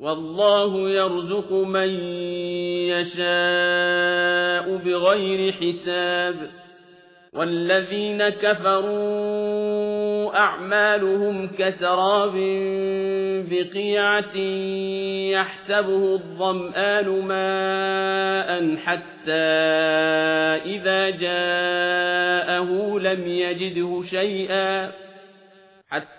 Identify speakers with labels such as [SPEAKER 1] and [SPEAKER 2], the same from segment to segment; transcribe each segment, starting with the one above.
[SPEAKER 1] والله يرزق من يشاء بغير حساب. والذين كفروا أعمالهم كسراب بقيعة يحسبه الظمآن ماء حتى إذا جاءه لم يجده شيئا.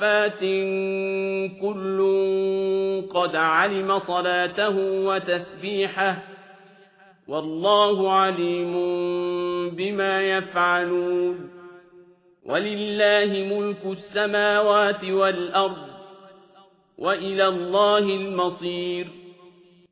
[SPEAKER 1] صافات كل قد علم صلاته وتسبيحه والله عليم بما يفعلون ولله ملك السماوات والأرض وإلى الله المصير